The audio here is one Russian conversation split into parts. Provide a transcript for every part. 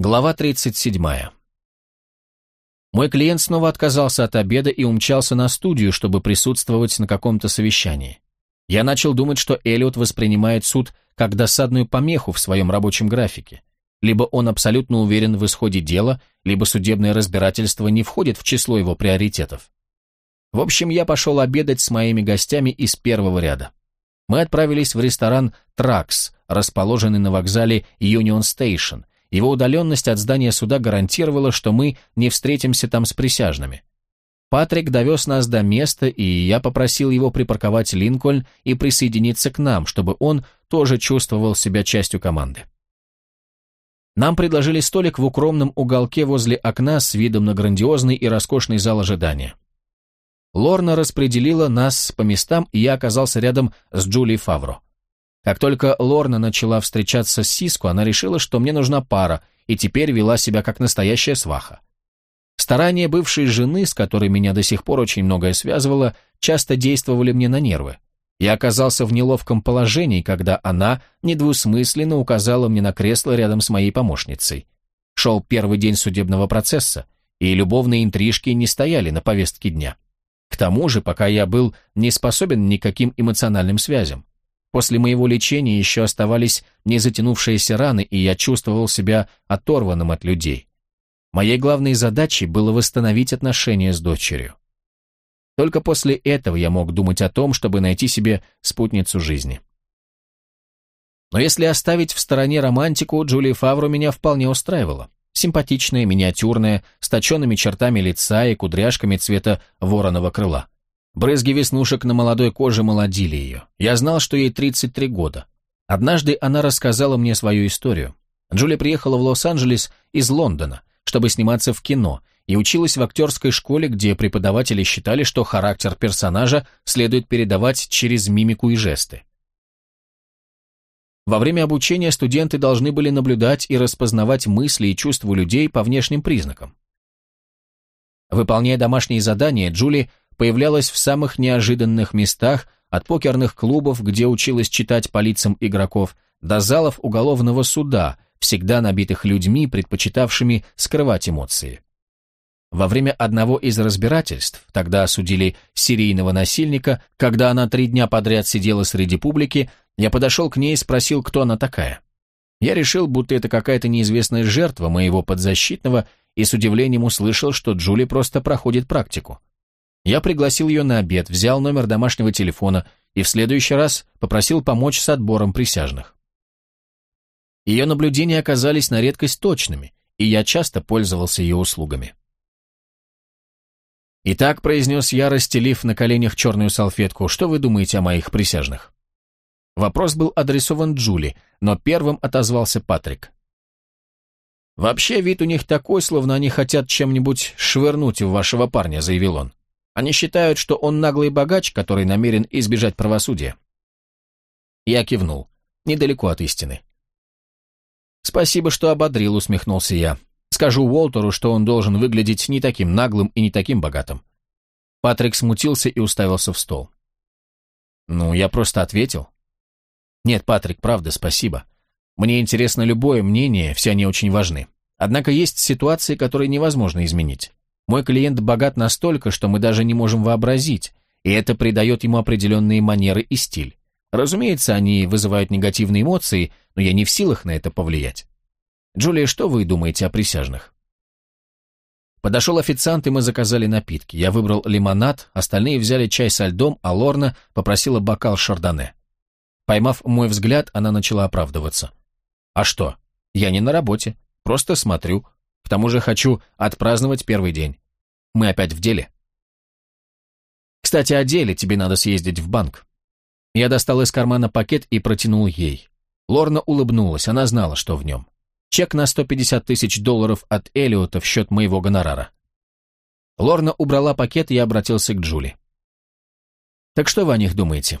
Глава 37. Мой клиент снова отказался от обеда и умчался на студию, чтобы присутствовать на каком-то совещании. Я начал думать, что Эллиот воспринимает суд как досадную помеху в своем рабочем графике. Либо он абсолютно уверен в исходе дела, либо судебное разбирательство не входит в число его приоритетов. В общем, я пошел обедать с моими гостями из первого ряда. Мы отправились в ресторан «Тракс», расположенный на вокзале Юнион Стейшн. Его удаленность от здания суда гарантировала, что мы не встретимся там с присяжными. Патрик довез нас до места, и я попросил его припарковать Линкольн и присоединиться к нам, чтобы он тоже чувствовал себя частью команды. Нам предложили столик в укромном уголке возле окна с видом на грандиозный и роскошный зал ожидания. Лорна распределила нас по местам, и я оказался рядом с Джулией Фавро. Как только Лорна начала встречаться с Сиску, она решила, что мне нужна пара, и теперь вела себя как настоящая сваха. Старания бывшей жены, с которой меня до сих пор очень многое связывало, часто действовали мне на нервы. Я оказался в неловком положении, когда она недвусмысленно указала мне на кресло рядом с моей помощницей. Шел первый день судебного процесса, и любовные интрижки не стояли на повестке дня. К тому же, пока я был не способен никаким эмоциональным связям. После моего лечения еще оставались незатянувшиеся раны, и я чувствовал себя оторванным от людей. Моей главной задачей было восстановить отношения с дочерью. Только после этого я мог думать о том, чтобы найти себе спутницу жизни. Но если оставить в стороне романтику, Джулия Фавро меня вполне устраивала. Симпатичная, миниатюрная, с точенными чертами лица и кудряшками цвета вороного крыла. Брызги веснушек на молодой коже молодили ее. Я знал, что ей 33 года. Однажды она рассказала мне свою историю. Джулия приехала в Лос-Анджелес из Лондона, чтобы сниматься в кино, и училась в актерской школе, где преподаватели считали, что характер персонажа следует передавать через мимику и жесты. Во время обучения студенты должны были наблюдать и распознавать мысли и чувства людей по внешним признакам. Выполняя домашние задания, Джули появлялась в самых неожиданных местах, от покерных клубов, где училась читать по лицам игроков, до залов уголовного суда – всегда набитых людьми, предпочитавшими скрывать эмоции. Во время одного из разбирательств, тогда осудили серийного насильника, когда она три дня подряд сидела среди публики, я подошел к ней и спросил, кто она такая. Я решил, будто это какая-то неизвестная жертва моего подзащитного, и с удивлением услышал, что Джули просто проходит практику. Я пригласил ее на обед, взял номер домашнего телефона и в следующий раз попросил помочь с отбором присяжных. Ее наблюдения оказались на редкость точными, и я часто пользовался ее услугами. «Итак», — произнес я, расстелив на коленях черную салфетку, «что вы думаете о моих присяжных?» Вопрос был адресован Джули, но первым отозвался Патрик. «Вообще вид у них такой, словно они хотят чем-нибудь швырнуть в вашего парня», — заявил он. «Они считают, что он наглый богач, который намерен избежать правосудия». Я кивнул. Недалеко от истины. «Спасибо, что ободрил», — усмехнулся я. «Скажу Уолтеру, что он должен выглядеть не таким наглым и не таким богатым». Патрик смутился и уставился в стол. «Ну, я просто ответил». «Нет, Патрик, правда, спасибо. Мне интересно любое мнение, все они очень важны. Однако есть ситуации, которые невозможно изменить. Мой клиент богат настолько, что мы даже не можем вообразить, и это придает ему определенные манеры и стиль. Разумеется, они вызывают негативные эмоции, но я не в силах на это повлиять. Джулия, что вы думаете о присяжных? Подошел официант, и мы заказали напитки. Я выбрал лимонад, остальные взяли чай со льдом, а Лорна попросила бокал шардоне. Поймав мой взгляд, она начала оправдываться. «А что? Я не на работе, просто смотрю. К тому же хочу отпраздновать первый день. Мы опять в деле». «Кстати, о деле тебе надо съездить в банк. Я достал из кармана пакет и протянул ей. Лорна улыбнулась, она знала, что в нем. Чек на 150 тысяч долларов от Элиота в счет моего гонорара. Лорна убрала пакет, и обратился к Джули. «Так что вы о них думаете?»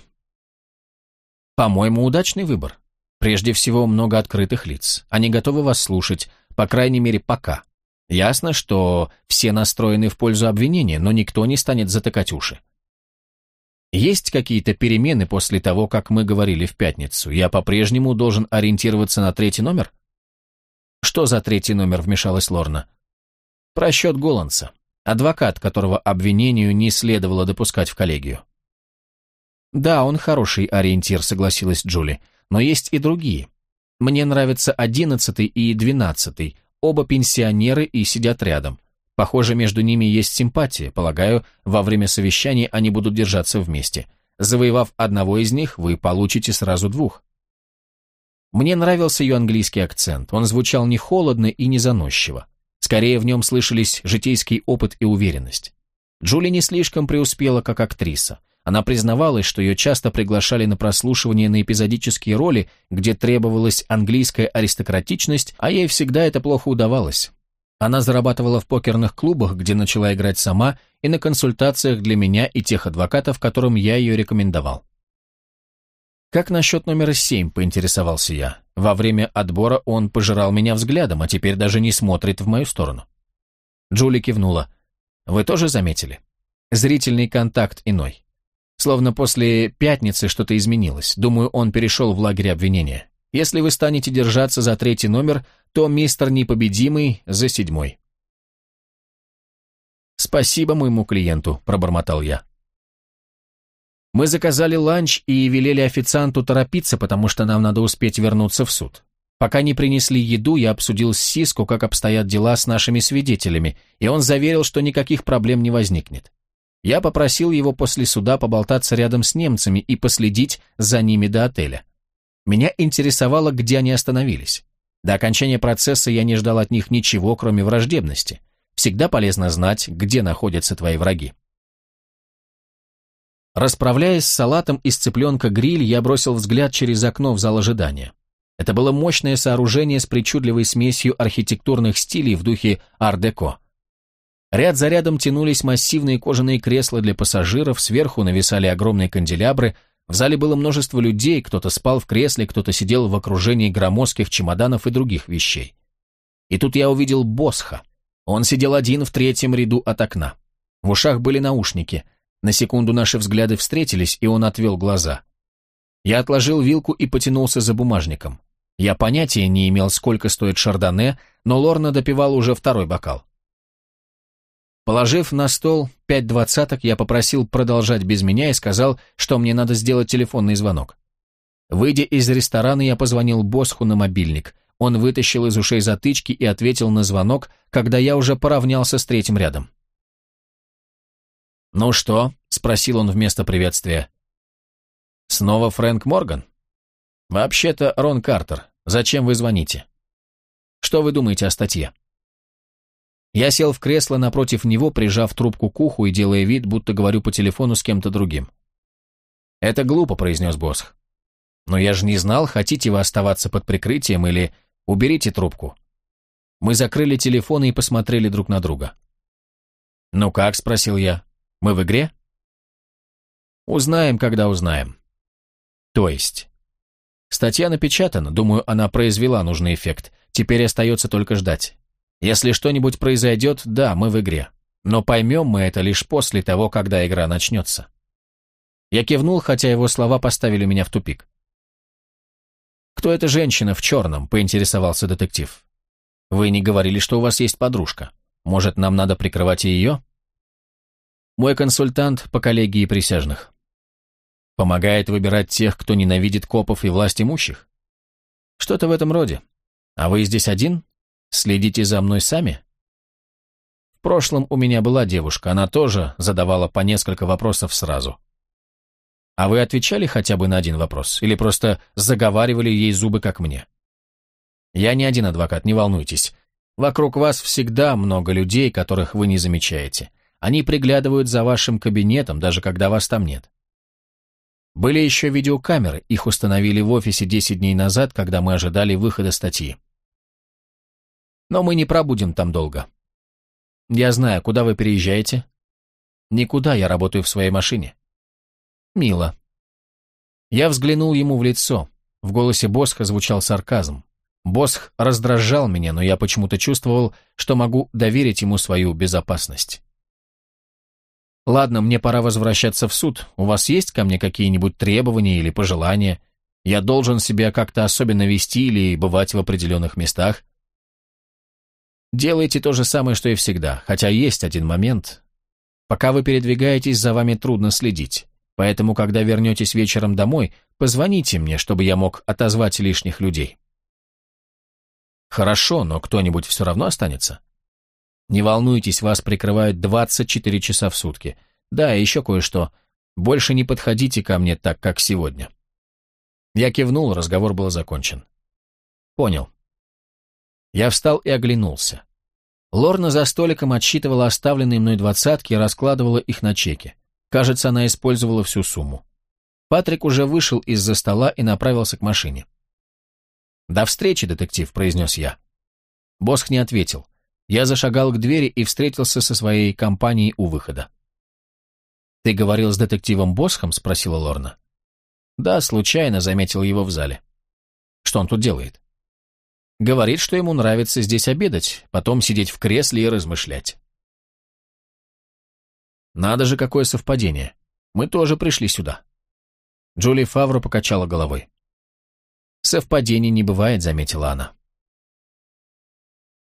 «По-моему, удачный выбор. Прежде всего, много открытых лиц. Они готовы вас слушать, по крайней мере, пока. Ясно, что все настроены в пользу обвинения, но никто не станет затыкать уши. Есть какие-то перемены после того, как мы говорили в пятницу? Я по-прежнему должен ориентироваться на третий номер? «Что за третий номер?» — вмешалась Лорна. «Просчет Голландса, адвокат, которого обвинению не следовало допускать в коллегию». «Да, он хороший ориентир», — согласилась Джули, «но есть и другие. Мне нравятся одиннадцатый и двенадцатый, оба пенсионеры и сидят рядом. Похоже, между ними есть симпатия, полагаю, во время совещания они будут держаться вместе. Завоевав одного из них, вы получите сразу двух». Мне нравился ее английский акцент, он звучал не холодно и не заносчиво. Скорее в нем слышались житейский опыт и уверенность. Джули не слишком преуспела как актриса. Она признавалась, что ее часто приглашали на прослушивание на эпизодические роли, где требовалась английская аристократичность, а ей всегда это плохо удавалось. Она зарабатывала в покерных клубах, где начала играть сама, и на консультациях для меня и тех адвокатов, которым я ее рекомендовал. «Как насчет номера семь?» – поинтересовался я. Во время отбора он пожирал меня взглядом, а теперь даже не смотрит в мою сторону. Джули кивнула. «Вы тоже заметили? Зрительный контакт иной. Словно после пятницы что-то изменилось. Думаю, он перешел в лагерь обвинения. Если вы станете держаться за третий номер, то мистер Непобедимый за седьмой». «Спасибо моему клиенту», – пробормотал я. Мы заказали ланч и велели официанту торопиться, потому что нам надо успеть вернуться в суд. Пока не принесли еду, я обсудил с Сиско, как обстоят дела с нашими свидетелями, и он заверил, что никаких проблем не возникнет. Я попросил его после суда поболтаться рядом с немцами и последить за ними до отеля. Меня интересовало, где они остановились. До окончания процесса я не ждал от них ничего, кроме враждебности. Всегда полезно знать, где находятся твои враги. Расправляясь с салатом из цыпленка-гриль, я бросил взгляд через окно в зал ожидания. Это было мощное сооружение с причудливой смесью архитектурных стилей в духе ар-деко. Ряд за рядом тянулись массивные кожаные кресла для пассажиров, сверху нависали огромные канделябры, в зале было множество людей, кто-то спал в кресле, кто-то сидел в окружении громоздких чемоданов и других вещей. И тут я увидел Босха. Он сидел один в третьем ряду от окна. В ушах были наушники — на секунду наши взгляды встретились, и он отвел глаза. Я отложил вилку и потянулся за бумажником. Я понятия не имел, сколько стоит шардоне, но Лорна допивал уже второй бокал. Положив на стол пять двадцаток, я попросил продолжать без меня и сказал, что мне надо сделать телефонный звонок. Выйдя из ресторана, я позвонил Босху на мобильник. Он вытащил из ушей затычки и ответил на звонок, когда я уже поравнялся с третьим рядом. «Ну что?» — спросил он вместо приветствия. «Снова Фрэнк Морган?» «Вообще-то Рон Картер. Зачем вы звоните?» «Что вы думаете о статье?» Я сел в кресло напротив него, прижав трубку к уху и делая вид, будто говорю по телефону с кем-то другим. «Это глупо», — произнес Босх. «Но я же не знал, хотите вы оставаться под прикрытием или уберите трубку». Мы закрыли телефоны и посмотрели друг на друга. «Ну как?» — спросил я. Мы в игре? Узнаем, когда узнаем. То есть? Статья напечатана, думаю, она произвела нужный эффект. Теперь остается только ждать. Если что-нибудь произойдет, да, мы в игре. Но поймем мы это лишь после того, когда игра начнется. Я кивнул, хотя его слова поставили меня в тупик. «Кто эта женщина в черном?» – поинтересовался детектив. «Вы не говорили, что у вас есть подружка. Может, нам надо прикрывать и ее?» Мой консультант по коллегии присяжных. Помогает выбирать тех, кто ненавидит копов и власть имущих? Что-то в этом роде. А вы здесь один? Следите за мной сами? В прошлом у меня была девушка, она тоже задавала по несколько вопросов сразу. А вы отвечали хотя бы на один вопрос? Или просто заговаривали ей зубы, как мне? Я не один адвокат, не волнуйтесь. Вокруг вас всегда много людей, которых вы не замечаете. Они приглядывают за вашим кабинетом, даже когда вас там нет. Были еще видеокамеры, их установили в офисе 10 дней назад, когда мы ожидали выхода статьи. Но мы не пробудем там долго. Я знаю, куда вы переезжаете? Никуда, я работаю в своей машине. Мило. Я взглянул ему в лицо. В голосе Босха звучал сарказм. Босх раздражал меня, но я почему-то чувствовал, что могу доверить ему свою безопасность. Ладно, мне пора возвращаться в суд. У вас есть ко мне какие-нибудь требования или пожелания? Я должен себя как-то особенно вести или бывать в определенных местах? Делайте то же самое, что и всегда, хотя есть один момент. Пока вы передвигаетесь, за вами трудно следить. Поэтому, когда вернетесь вечером домой, позвоните мне, чтобы я мог отозвать лишних людей. Хорошо, но кто-нибудь все равно останется. Не волнуйтесь, вас прикрывают 24 часа в сутки. Да, и еще кое-что. Больше не подходите ко мне так, как сегодня. Я кивнул, разговор был закончен. Понял. Я встал и оглянулся. Лорна за столиком отсчитывала оставленные мной двадцатки и раскладывала их на чеки. Кажется, она использовала всю сумму. Патрик уже вышел из-за стола и направился к машине. «До встречи, детектив», — произнес я. Босх не ответил. Я зашагал к двери и встретился со своей компанией у выхода. «Ты говорил с детективом Босхом?» — спросила Лорна. «Да, случайно заметил его в зале». «Что он тут делает?» «Говорит, что ему нравится здесь обедать, потом сидеть в кресле и размышлять». Надо же, какое совпадение. Мы тоже пришли сюда. Джули Фавро покачала головой. Совпадений не бывает, заметила она.